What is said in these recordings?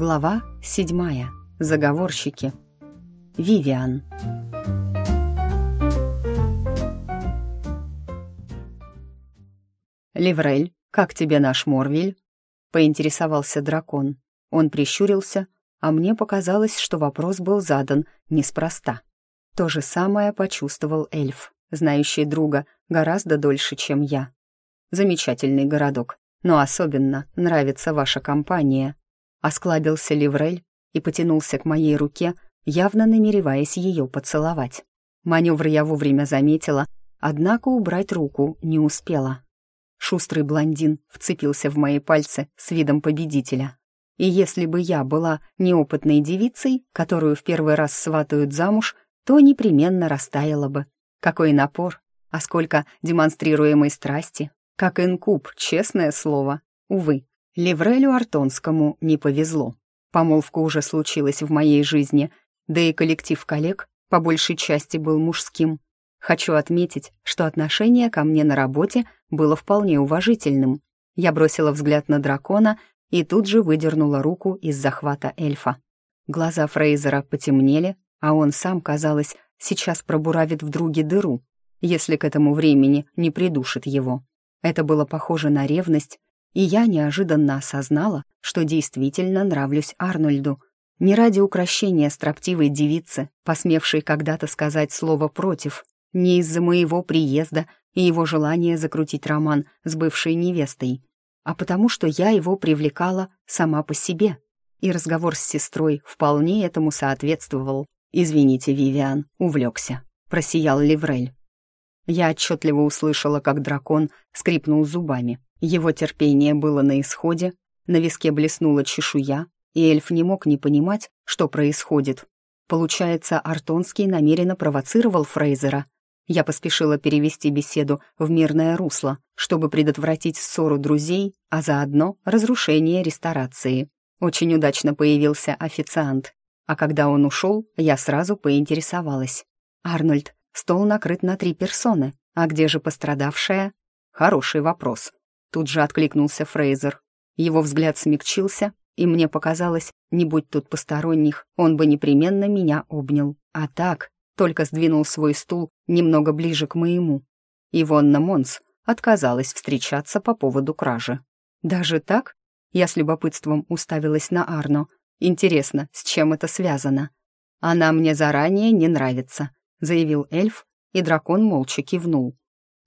Глава седьмая. Заговорщики. Вивиан. «Ливрель, как тебе наш Морвиль?» — поинтересовался дракон. Он прищурился, а мне показалось, что вопрос был задан неспроста. То же самое почувствовал эльф, знающий друга гораздо дольше, чем я. Замечательный городок, но особенно нравится ваша компания. Осклабился Ливрель и потянулся к моей руке, явно намереваясь ее поцеловать. Маневр я вовремя заметила, однако убрать руку не успела. Шустрый блондин вцепился в мои пальцы с видом победителя. И если бы я была неопытной девицей, которую в первый раз сватают замуж, то непременно растаяла бы. Какой напор, а сколько демонстрируемой страсти. Как инкуб, честное слово. Увы, Леврелю Артонскому не повезло. Помолвка уже случилась в моей жизни, да и коллектив коллег по большей части был мужским. Хочу отметить, что отношение ко мне на работе было вполне уважительным. Я бросила взгляд на дракона и тут же выдернула руку из захвата эльфа. Глаза Фрейзера потемнели, а он сам, казалось, сейчас пробуравит в друге дыру, если к этому времени не придушит его. Это было похоже на ревность, и я неожиданно осознала, что действительно нравлюсь Арнольду. Не ради украшения строптивой девицы, посмевшей когда-то сказать слово «против», не из-за моего приезда и его желания закрутить роман с бывшей невестой, а потому что я его привлекала сама по себе. И разговор с сестрой вполне этому соответствовал. «Извините, Вивиан, увлекся», — просиял Ливрель. Я отчетливо услышала, как дракон скрипнул зубами. Его терпение было на исходе, на виске блеснула чешуя, и эльф не мог не понимать, что происходит. Получается, Артонский намеренно провоцировал Фрейзера. Я поспешила перевести беседу в мирное русло, чтобы предотвратить ссору друзей, а заодно разрушение ресторации. Очень удачно появился официант, а когда он ушел, я сразу поинтересовалась. «Арнольд, стол накрыт на три персоны, а где же пострадавшая?» «Хороший вопрос», Тут же откликнулся Фрейзер. Его взгляд смягчился, и мне показалось, не будь тут посторонних, он бы непременно меня обнял. А так, только сдвинул свой стул немного ближе к моему. Ивонна Монс отказалась встречаться по поводу кражи. Даже так? Я с любопытством уставилась на Арно. Интересно, с чем это связано? Она мне заранее не нравится, заявил эльф, и дракон молча кивнул.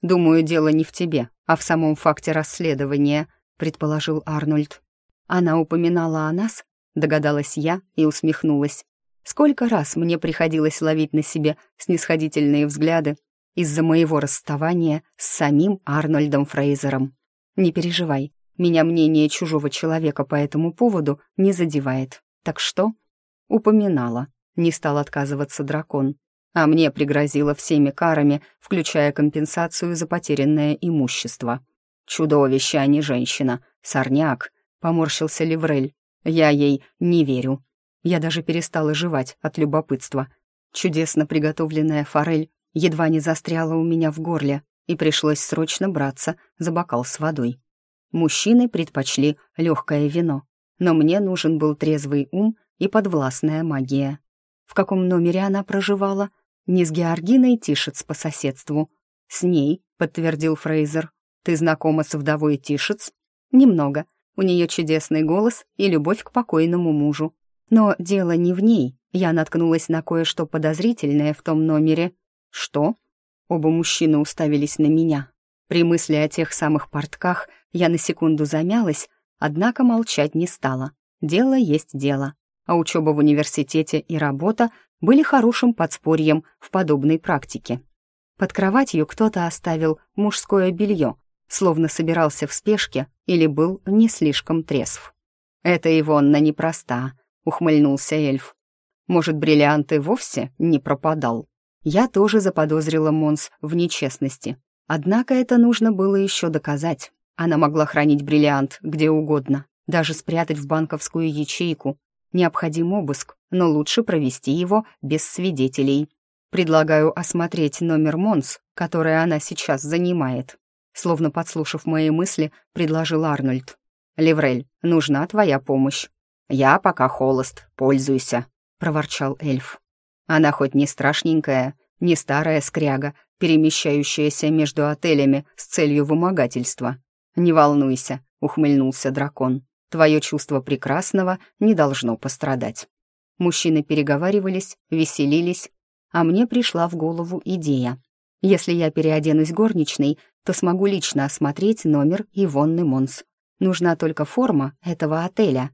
«Думаю, дело не в тебе, а в самом факте расследования», — предположил Арнольд. «Она упоминала о нас?» — догадалась я и усмехнулась. «Сколько раз мне приходилось ловить на себе снисходительные взгляды из-за моего расставания с самим Арнольдом Фрейзером. Не переживай, меня мнение чужого человека по этому поводу не задевает. Так что?» «Упоминала», — не стал отказываться дракон а мне пригрозило всеми карами, включая компенсацию за потерянное имущество. «Чудовище, а не женщина. Сорняк», — поморщился Леврель. «Я ей не верю». Я даже перестала жевать от любопытства. Чудесно приготовленная форель едва не застряла у меня в горле, и пришлось срочно браться за бокал с водой. Мужчины предпочли легкое вино, но мне нужен был трезвый ум и подвластная магия. В каком номере она проживала — не с Георгиной Тишец по соседству. С ней, подтвердил Фрейзер. Ты знакома с вдовой Тишец? Немного. У нее чудесный голос и любовь к покойному мужу. Но дело не в ней. Я наткнулась на кое-что подозрительное в том номере. Что? Оба мужчины уставились на меня. При мысли о тех самых портках я на секунду замялась, однако молчать не стала. Дело есть дело. А учеба в университете и работа были хорошим подспорьем в подобной практике. Под кроватью кто-то оставил мужское белье, словно собирался в спешке или был не слишком трезв. «Это Ивонна непроста», — ухмыльнулся эльф. «Может, бриллиант и вовсе не пропадал?» Я тоже заподозрила Монс в нечестности. Однако это нужно было еще доказать. Она могла хранить бриллиант где угодно, даже спрятать в банковскую ячейку, Необходим обыск, но лучше провести его без свидетелей. Предлагаю осмотреть номер Монс, который она сейчас занимает. Словно подслушав мои мысли, предложил Арнольд. «Леврель, нужна твоя помощь». «Я пока холост, пользуйся», — проворчал эльф. «Она хоть не страшненькая, не старая скряга, перемещающаяся между отелями с целью вымогательства. Не волнуйся», — ухмыльнулся дракон. «Твое чувство прекрасного не должно пострадать». Мужчины переговаривались, веселились, а мне пришла в голову идея. Если я переоденусь горничной, то смогу лично осмотреть номер Ивонны Монс. Нужна только форма этого отеля.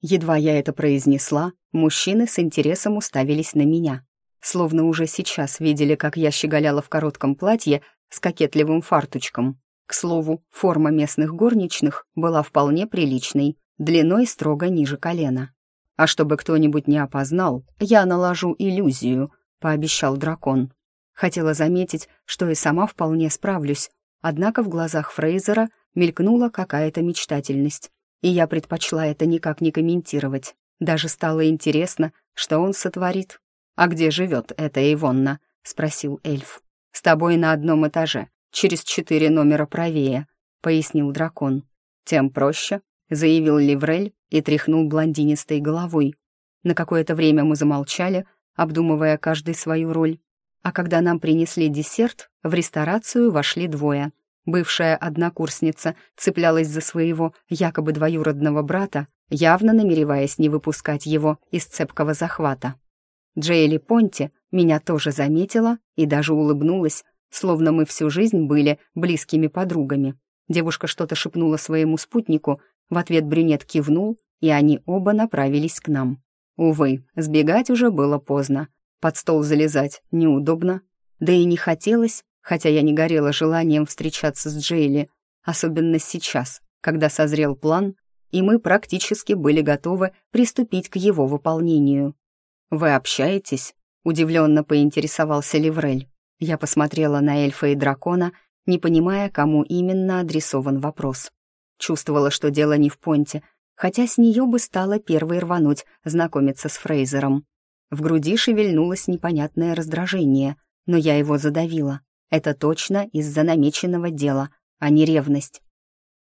Едва я это произнесла, мужчины с интересом уставились на меня. Словно уже сейчас видели, как я щеголяла в коротком платье с кокетливым фартучком. К слову, форма местных горничных была вполне приличной, длиной строго ниже колена. «А чтобы кто-нибудь не опознал, я наложу иллюзию», — пообещал дракон. Хотела заметить, что и сама вполне справлюсь, однако в глазах Фрейзера мелькнула какая-то мечтательность, и я предпочла это никак не комментировать. Даже стало интересно, что он сотворит. «А где живет эта Ивонна?» — спросил эльф. «С тобой на одном этаже, через четыре номера правее», — пояснил дракон. «Тем проще», — заявил Ливрель и тряхнул блондинистой головой. На какое-то время мы замолчали, обдумывая каждый свою роль. А когда нам принесли десерт, в ресторацию вошли двое. Бывшая однокурсница цеплялась за своего якобы двоюродного брата, явно намереваясь не выпускать его из цепкого захвата. Джейли Понти меня тоже заметила и даже улыбнулась, словно мы всю жизнь были близкими подругами. Девушка что-то шепнула своему спутнику, в ответ брюнет кивнул, и они оба направились к нам. Увы, сбегать уже было поздно. Под стол залезать неудобно, да и не хотелось, хотя я не горела желанием встречаться с Джейли, особенно сейчас, когда созрел план, и мы практически были готовы приступить к его выполнению. «Вы общаетесь?» — удивленно поинтересовался Ливрель. Я посмотрела на эльфа и дракона, не понимая, кому именно адресован вопрос. Чувствовала, что дело не в понте, хотя с нее бы стало первой рвануть знакомиться с Фрейзером. В груди шевельнулось непонятное раздражение, но я его задавила. Это точно из-за намеченного дела, а не ревность.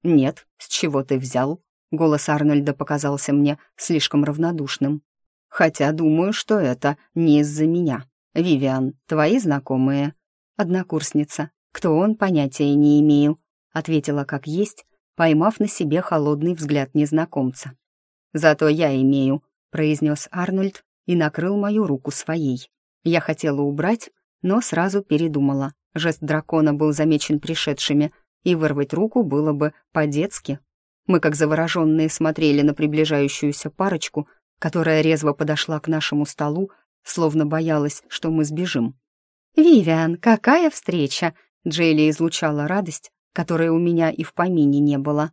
«Нет, с чего ты взял?» Голос Арнольда показался мне слишком равнодушным. «Хотя думаю, что это не из-за меня. Вивиан, твои знакомые?» «Однокурсница. Кто он, понятия не имею», — ответила как есть, поймав на себе холодный взгляд незнакомца. «Зато я имею», — произнес Арнольд и накрыл мою руку своей. Я хотела убрать, но сразу передумала. Жест дракона был замечен пришедшими, и вырвать руку было бы по-детски. Мы, как завороженные, смотрели на приближающуюся парочку, которая резво подошла к нашему столу, словно боялась, что мы сбежим. «Вивиан, какая встреча!» Джейли излучала радость, которой у меня и в помине не было.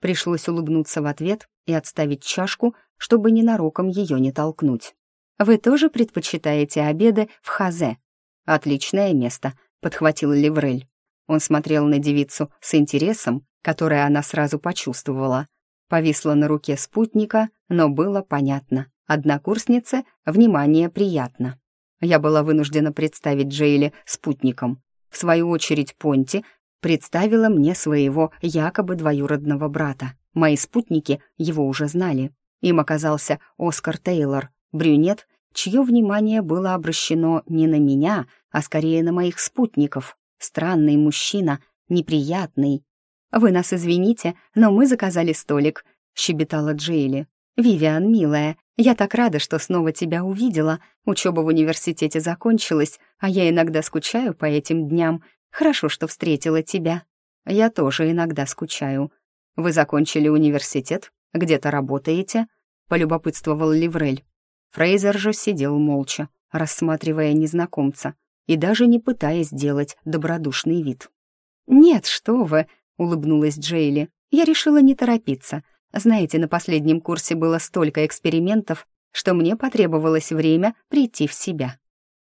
Пришлось улыбнуться в ответ и отставить чашку, чтобы ненароком ее не толкнуть. «Вы тоже предпочитаете обеды в хазе?» «Отличное место», — подхватил Леврель. Он смотрел на девицу с интересом, который она сразу почувствовала. Повисла на руке спутника, но было понятно. Однокурснице внимание приятно. Я была вынуждена представить Джейли спутником. В свою очередь Понти представила мне своего якобы двоюродного брата. Мои спутники его уже знали. Им оказался Оскар Тейлор, брюнет, чье внимание было обращено не на меня, а скорее на моих спутников. Странный мужчина, неприятный. «Вы нас извините, но мы заказали столик», — щебетала Джейли. «Вивиан, милая, я так рада, что снова тебя увидела. Учеба в университете закончилась, а я иногда скучаю по этим дням. Хорошо, что встретила тебя. Я тоже иногда скучаю. Вы закончили университет? Где-то работаете?» — полюбопытствовал Ливрель. Фрейзер же сидел молча, рассматривая незнакомца и даже не пытаясь сделать добродушный вид. «Нет, что вы!» — улыбнулась Джейли. «Я решила не торопиться. Знаете, на последнем курсе было столько экспериментов, что мне потребовалось время прийти в себя.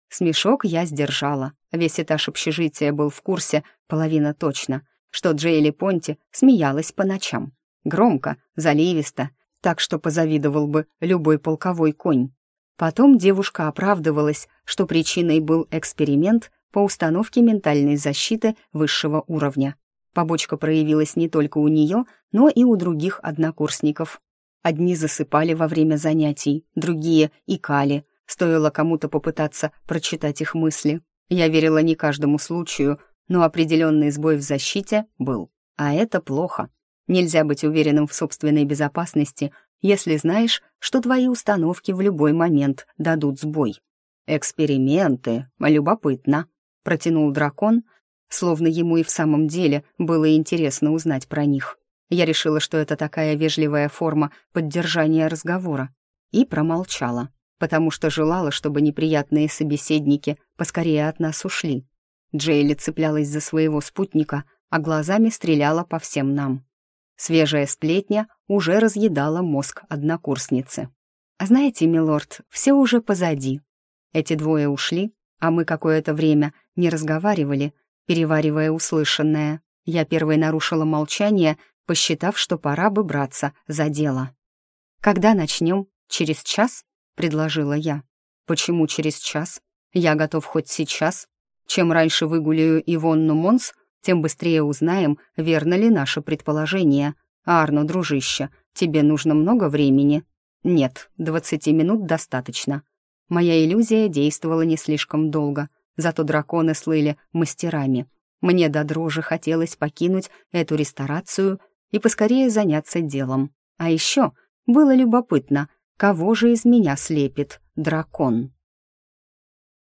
Смешок я сдержала. Весь этаж общежития был в курсе, половина точно, что Джейли Понти смеялась по ночам. Громко, заливисто, так что позавидовал бы любой полковой конь. Потом девушка оправдывалась, что причиной был эксперимент по установке ментальной защиты высшего уровня. Побочка проявилась не только у нее, но и у других однокурсников. Одни засыпали во время занятий, другие икали. Стоило кому-то попытаться прочитать их мысли. Я верила не каждому случаю, но определенный сбой в защите был. А это плохо. Нельзя быть уверенным в собственной безопасности, если знаешь, что твои установки в любой момент дадут сбой. «Эксперименты, любопытно», — протянул дракон, словно ему и в самом деле было интересно узнать про них. Я решила, что это такая вежливая форма поддержания разговора, и промолчала, потому что желала, чтобы неприятные собеседники поскорее от нас ушли. Джейли цеплялась за своего спутника, а глазами стреляла по всем нам. Свежая сплетня уже разъедала мозг однокурсницы. «А знаете, милорд, все уже позади». Эти двое ушли, а мы какое-то время не разговаривали, переваривая услышанное. Я первой нарушила молчание, посчитав, что пора бы браться за дело. «Когда начнем? Через час?» — предложила я. «Почему через час? Я готов хоть сейчас. Чем раньше выгуляю Ивонну Монс, тем быстрее узнаем, верно ли наше предположение. Арно, дружище, тебе нужно много времени? Нет, двадцати минут достаточно. Моя иллюзия действовала не слишком долго, зато драконы слыли мастерами. Мне до дрожи хотелось покинуть эту ресторацию и поскорее заняться делом. А еще было любопытно, кого же из меня слепит дракон.